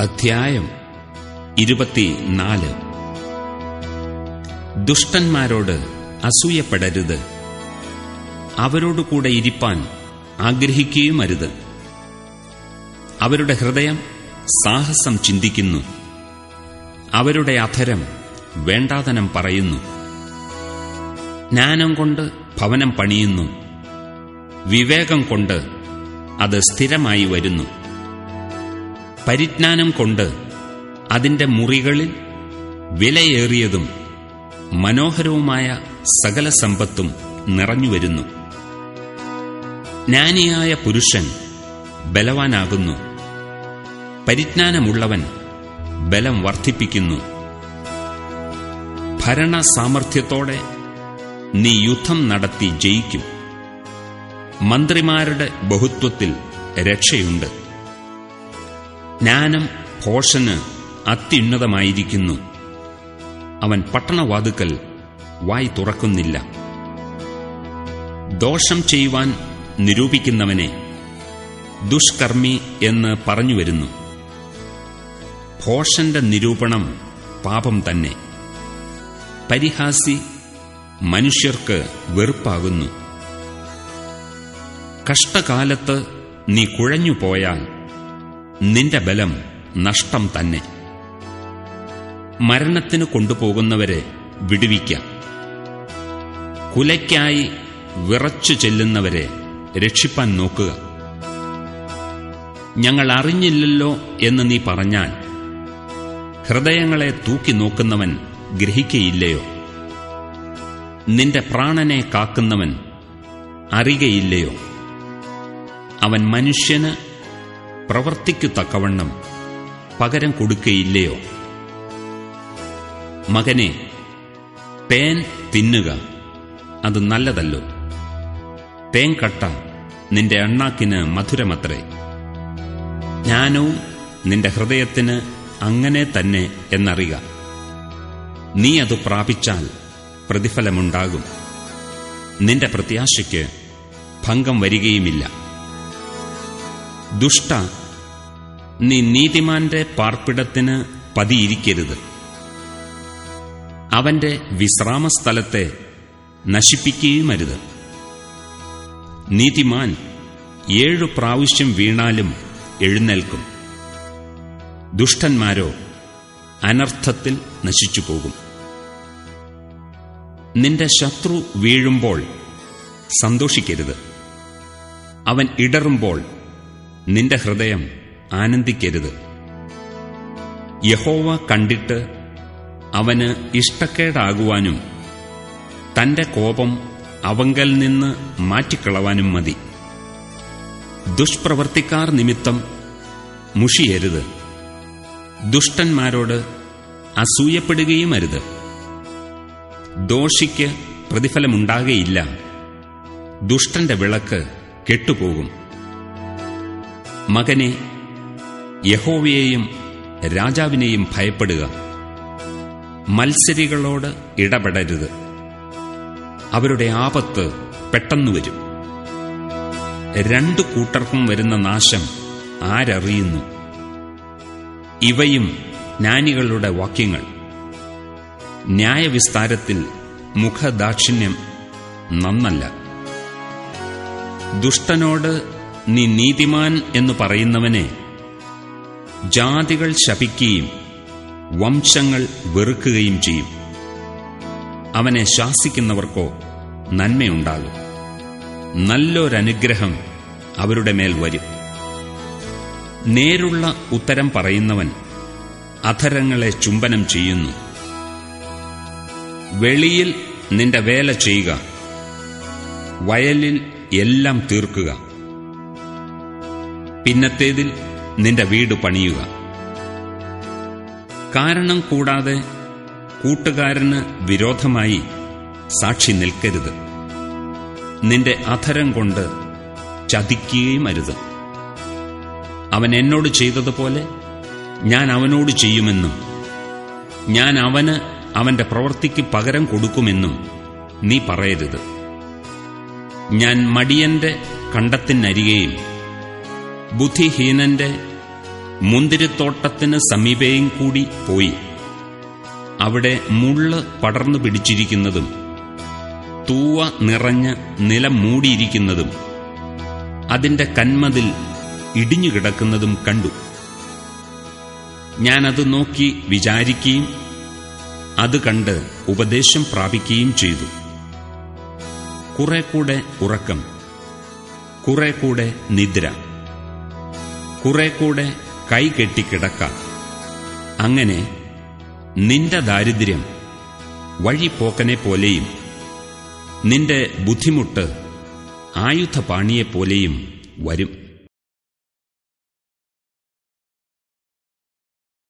അധ്യായം ഇരുപത്തിനാല്. ദുഷ്ടന്മാരോട് അസൂയപ്പെടരുത്. അവരോടുകൂടെ ഇരിപ്പാൻ ആഗ്രഹിക്കുകയുമരുത്. അവരുടെ ഹൃദയം സാഹസം ചിന്തിക്കുന്നു. അവരുടെ അധരം വേണ്ടാതനം പറയുന്നു. ജ്ഞാനം കൊണ്ട് ഭവനം പണിയുന്നു. വിവേകം കൊണ്ട് അത് സ്ഥിരമായി വരുന്നു. പരിജ്ഞാനം കൊണ്ട് അതിന്റെ മുറികളിൽ വിലയേറിയതും മനോഹരവുമായ സകല സമ്പത്തും നിറഞ്ഞുവരുന്നു ജ്ഞാനിയായ പുരുഷൻ ബലവാനാകുന്നു. പരിജ്ഞാനമുള്ളവൻ ബലം വർദ്ധിപ്പിക്കുന്നു. ഭരണ സാമർഥ്യത്തോടെ നീ യുദ്ധം നടത്തി ജയിക്കും. മന്ത്രിമാരുടെ ബഹുത്വത്തിൽ രക്ഷയുണ്ട്. ജ്ഞാനം ഭോഷന് അത്യുന്നതമായിരിക്കുന്നു. അവൻ പട്ടണവാതുക്കൽ വായി തുറക്കുന്നില്ല. ദോഷം ചെയ്യുവാൻ നിരൂപിക്കുന്നവനെ ദുഷ്കർമ്മി എന്ന് പറഞ്ഞുവരുന്നു. ഭോഷന്റെ നിരൂപണം പാപം തന്നെ. പരിഹാസി മനുഷ്യർക്ക് വെറുപ്പാകുന്നു. കഷ്ടകാലത്ത് നീ കുഴഞ്ഞുപോയാൽ നിന്റെ ബലം നഷ്ടം തന്നെ. മരണത്തിന് കൊണ്ടുപോകുന്നവരെ വിടുവിക്കാം. കുലയ്ക്കായി വിറച്ചു ചെല്ലുന്നവരെ രക്ഷിപ്പാൻ നോക്കുക. ഞങ്ങൾ അറിഞ്ഞില്ലല്ലോ എന്ന് നീ പറഞ്ഞാൽ ഹൃദയങ്ങളെ തൂക്കി നോക്കുന്നവൻ ഗ്രഹിക്കയില്ലയോ? നിന്റെ പ്രാണനെ കാക്കുന്നവൻ അറിയയില്ലയോ അവൻ മനുഷ്യന് പ്രവർത്തിക്കു തക്കവണ്ണം പകരം കൊടുക്കയില്ലയോ? മകനെ പേൻ തിന്നുക അത് നല്ലതല്ലോ. പേൻ കട്ട നിന്റെ അണ്ണാക്കിന് മധുരമത്രേ. ജ്ഞാനവും നിന്റെ ഹൃദയത്തിന് അങ്ങനെ തന്നെ എന്നറിയുക. നീ അത് പ്രാപിച്ചാൽ പ്രതിഫലമുണ്ടാകും. നിന്റെ പ്രത്യാശയ്ക്ക് ഭംഗം വരികയുമില്ല. ദുഷ്ട നീ നീതിമാന്റെ പാർപ്പിടത്തിന് പതിയിരിക്കരുത്. അവന്റെ വിശ്രാമസ്ഥലത്തെ നശിപ്പിക്കുകയുമരുത്. നീതിമാൻ ഏഴു പ്രാവശ്യം വീണാലും എഴുന്നേൽക്കും. ദുഷ്ടന്മാരോ അനർത്ഥത്തിൽ നശിച്ചു പോകും നിന്റെ ശത്രു വീഴുമ്പോൾ സന്തോഷിക്കരുത്. അവൻ ഇടറുമ്പോൾ നിന്റെ ഹൃദയം ആനന്ദിക്കരുത്. യഹോവ കണ്ടിട്ട് അവന് ഇഷ്ടക്കേടാകുവാനും തന്റെ കോപം അവങ്കൽ നിന്ന് മാറ്റിക്കളവാനും മതി. ദുഷ്പ്രവർത്തിക്കാർ നിമിത്തം മുഷിയരുത്. ദുഷ്ടന്മാരോട് അസൂയപ്പെടുകയും അരുത് ദോഷിക്ക് പ്രതിഫലമുണ്ടാകയില്ല. ദുഷ്ടന്റെ വിളക്ക് കെട്ടുപോകും. മകനെ യഹോവയെയും രാജാവിനെയും ഭയപ്പെടുക. മത്സരികളോട് ഇടപെടരുത്. അവരുടെ ആപത്ത് പെട്ടെന്ന് വരും. രണ്ടു കൂട്ടർക്കും വരുന്ന നാശം ആരറിയുന്നു? ഇവയും ജ്ഞാനികളുടെ വാക്യങ്ങൾ. ന്യായവിസ്താരത്തിൽ മുഖദാക്ഷിണ്യം നന്നല്ല. ദുഷ്ടനോട് നീ നീതിമാൻ എന്ന് പറയുന്നവനെ ജാതികൾ ശപിക്കുകയും വംശങ്ങൾ വെറുക്കുകയും ചെയ്യും. അവനെ ശാസിക്കുന്നവർക്കോ നന്മയുണ്ടാകും. നല്ലൊരനുഗ്രഹം അവരുടെ മേൽ വരും. നേരുള്ള ഉത്തരം പറയുന്നവൻ അധരങ്ങളെ ചുംബനം ചെയ്യുന്നു. വെളിയിൽ നിന്റെ വേല ചെയ്യുക. വയലിൽ എല്ലാം തീർക്കുക. പിന്നത്തേതിൽ നിന്റെ വീട് പണിയുക. കാരണം കൂടാതെ കൂട്ടുകാരന് വിരോധമായി സാക്ഷി നിൽക്കരുത്. നിന്റെ അധരം കൊണ്ട് ചതിക്കുകയും അരുത്. അവൻ എന്നോട് ചെയ്തതുപോലെ ഞാൻ അവനോട് ചെയ്യുമെന്നും ഞാൻ അവന് അവന്റെ പ്രവൃത്തിക്ക് പകരം കൊടുക്കുമെന്നും നീ പറയരുത്. ഞാൻ മടിയന്റെ കണ്ടത്തിനരികെയും ബുദ്ധിഹീനന്റെ മുന്തിരിത്തോട്ടത്തിന് സമീപയും കൂടി പോയി. അവിടെ മുള്ള് പടർന്നു പിടിച്ചിരിക്കുന്നതും തൂവ നിറഞ്ഞ് നിലം മൂടിയിരിക്കുന്നതും അതിന്റെ കന്മതിൽ ഇടിഞ്ഞുകിടക്കുന്നതും കണ്ടു. ഞാനത് നോക്കി വിചാരിക്കുകയും അത് കണ്ട് ഉപദേശം പ്രാപിക്കുകയും ചെയ്തു. കുറെ കൂടെ ഉറക്കം കുറെ കൂടെ നിദ്ര. കുറെ കൂടെ കൈ കെട്ടിക്കിടക്ക അങ്ങനെ നിന്റെ ദാരിദ്ര്യം വഴിപ്പോക്കനെ പോലെയും നിന്റെ ബുദ്ധിമുട്ട് ആയുധപാണിയെപ്പോലെയും വരും.